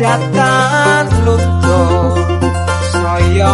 datan luntur saya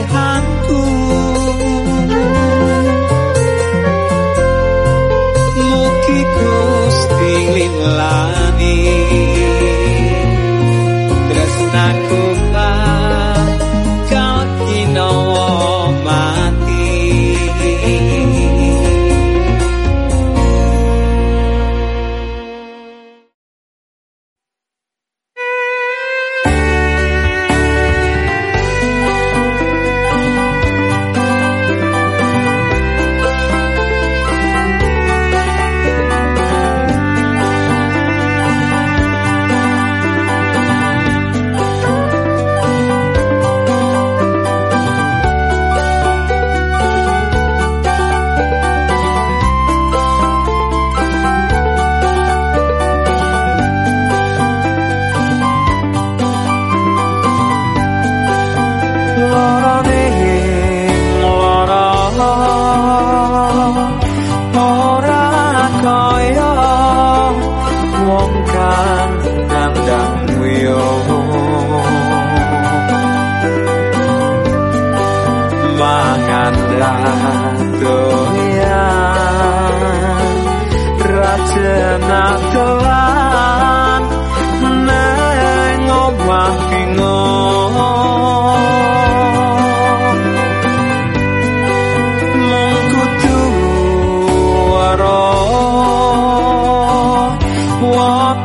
pilihanku. Mugi kusti linglah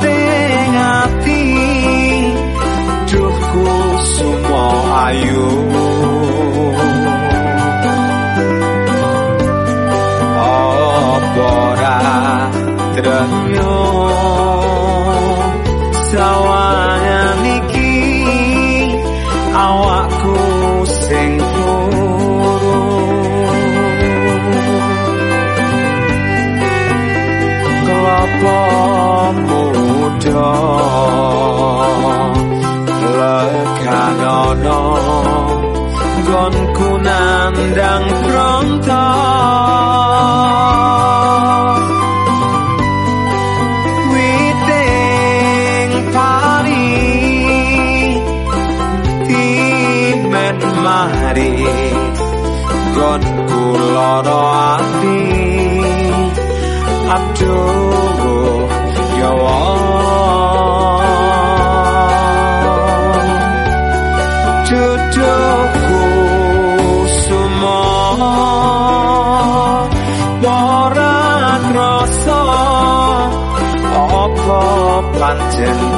ting ati duhku sumo ayu. Apa ora trenyo lekanono gonku nandang pronto witing pari timen mari gonku lorong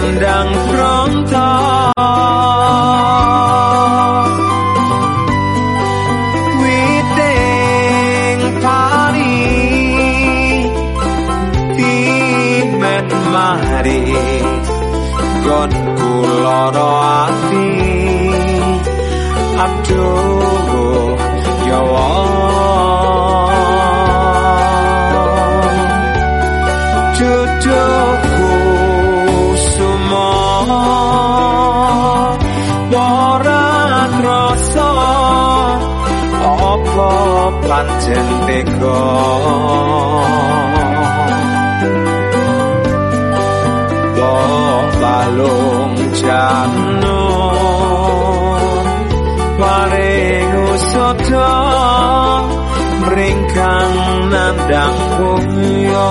nandang pronto. Witing pari timen mari gonku loro pancen tega balung janur paring usada mringkang nandang kumyo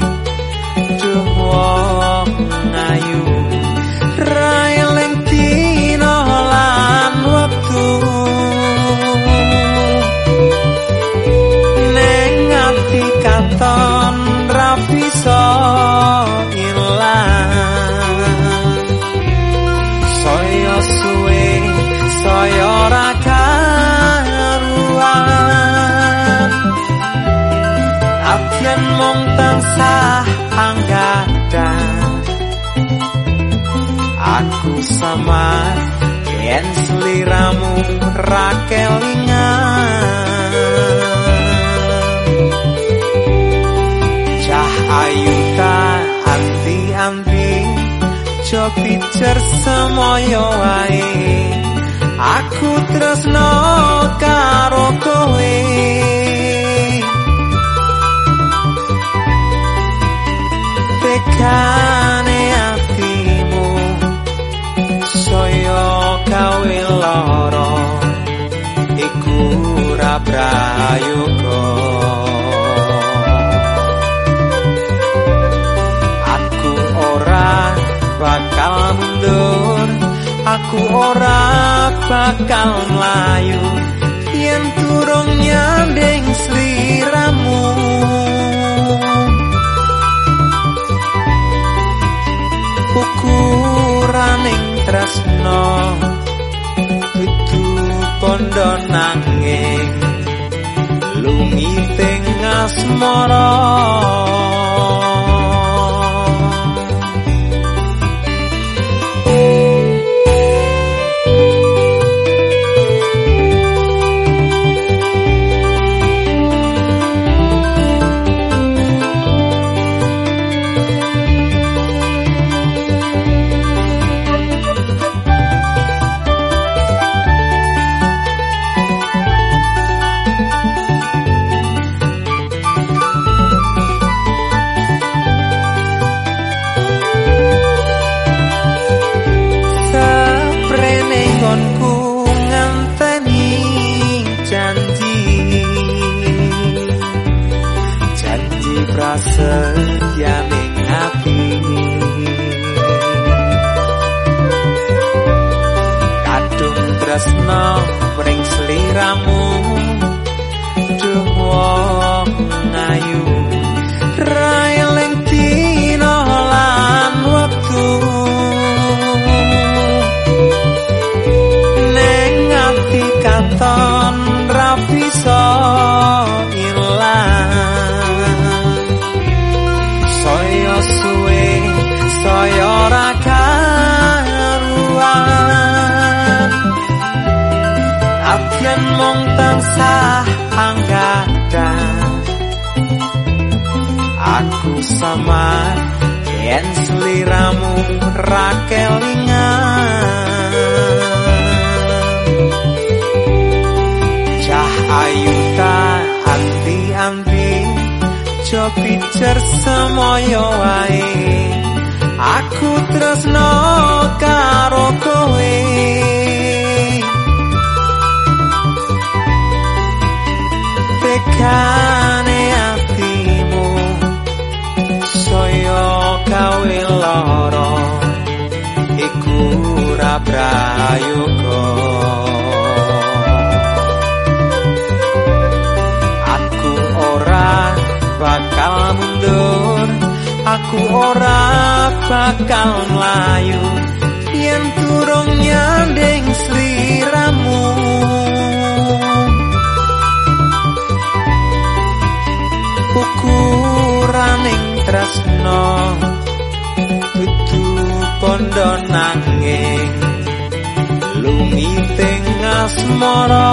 Sama yen seliramu rakelingan Cahayu ta anti-anti Jo picer semoyo wae. Aku tresno karo kowe. Tekane ora aku ora bakal mundur aku ora bakal mlayu. Yen turung nyanding lumiting asmara tresno tansah anggadan aku sama yen seliramu rakelingan cah ayu ta anti-anti jo picer semoyo wae. Aku tresno karo kowe tekane atimu saya kawe lara iku ora prayoga. Aku ora bakal mundur aku ora bakal mlayu yen turung nyanding sliramu tresno. Dudu pondo nanging lumiting asmara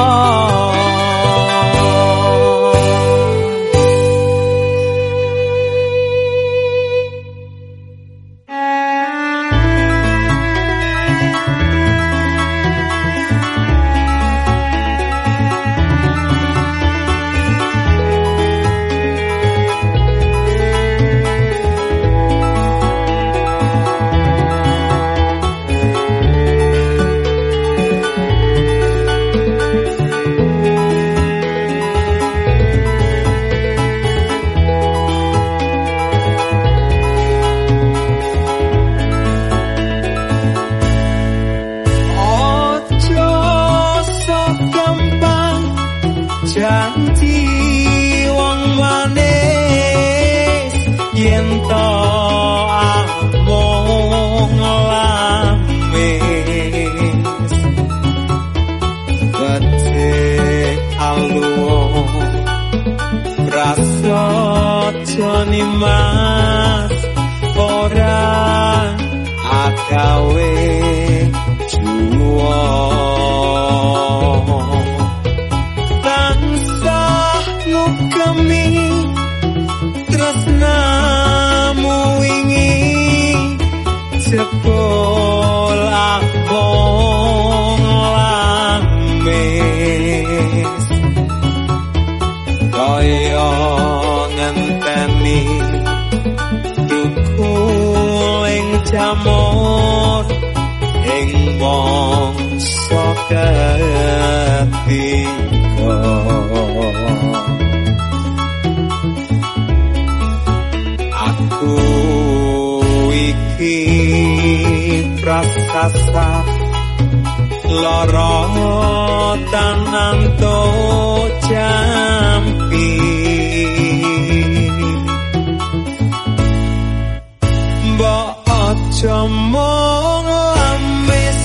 omongo amis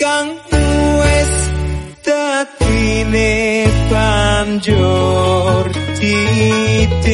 kang wis tetine panjur titik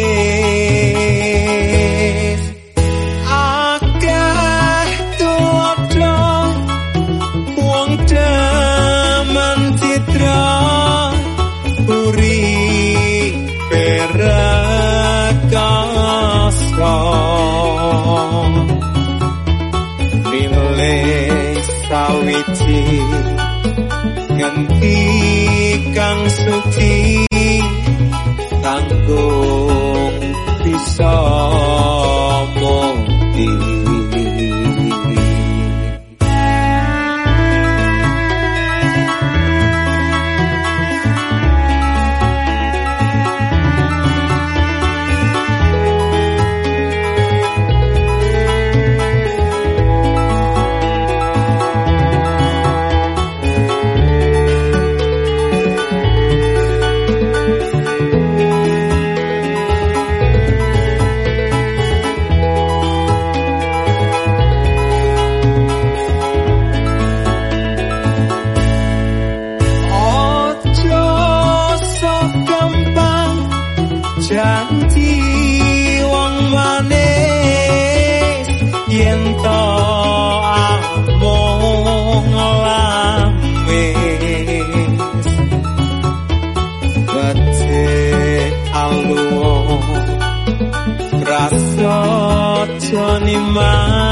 Kanti suci My.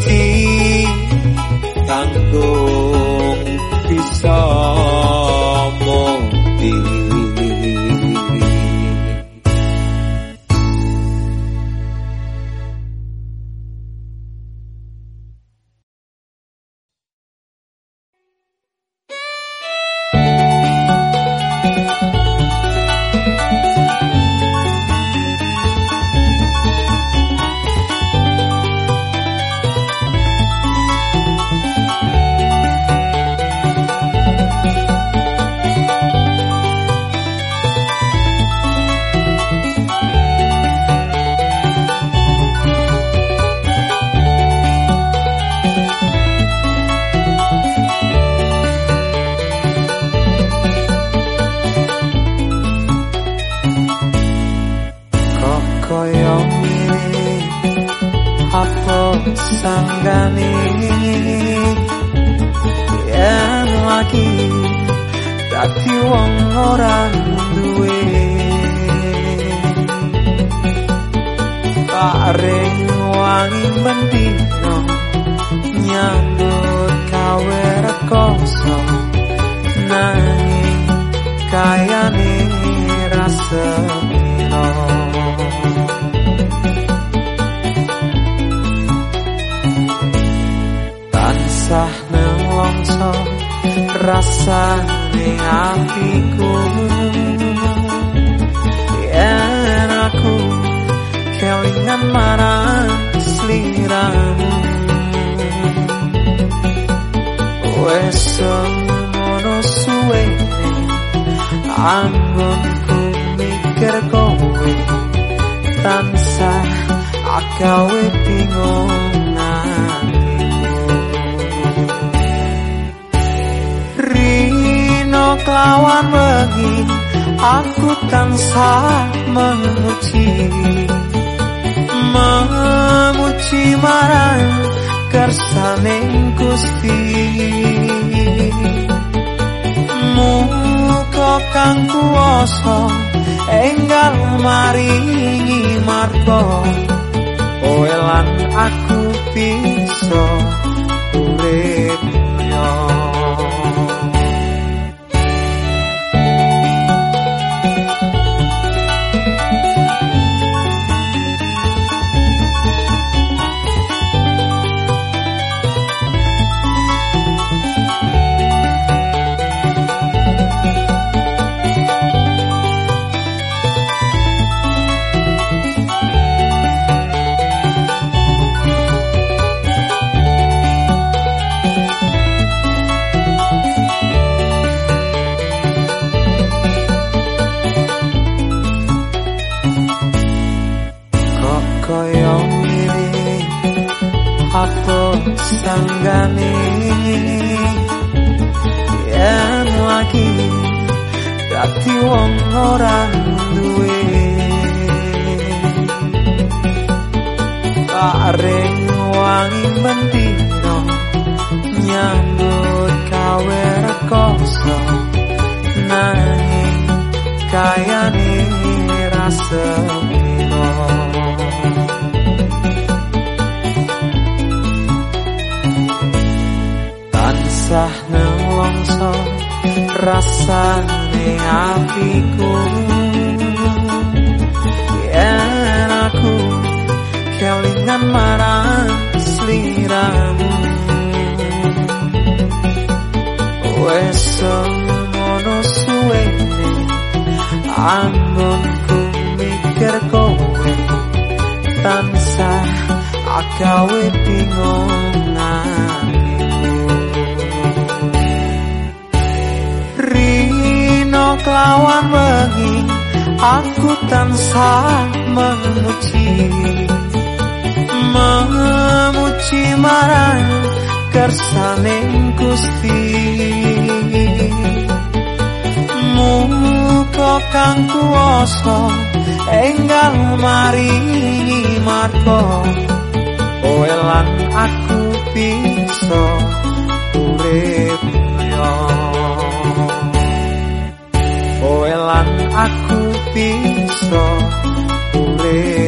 anggonku mikir kowe tansah akawe bingung Rino kelawan wengi aku tansah menguci memuji marang kersaning Gusti kang kuwasa enggal maringi marga. Kowe lan aku bisa urip wong ora duwe. Paring wangi mendino nyambut kawe rekoso nanging kayane rasa tansah nelongso rasane atiku. Yen aku kelingan marang sliramu wes semono suwene mikir kowe. Tansah agawe bingung kelawan wengi aku tansah memuji. Memuji marang kersaning Gusti. Muka kang kuwasa enggal marga. Kowe lan aku bisa urip lan aku bisa urip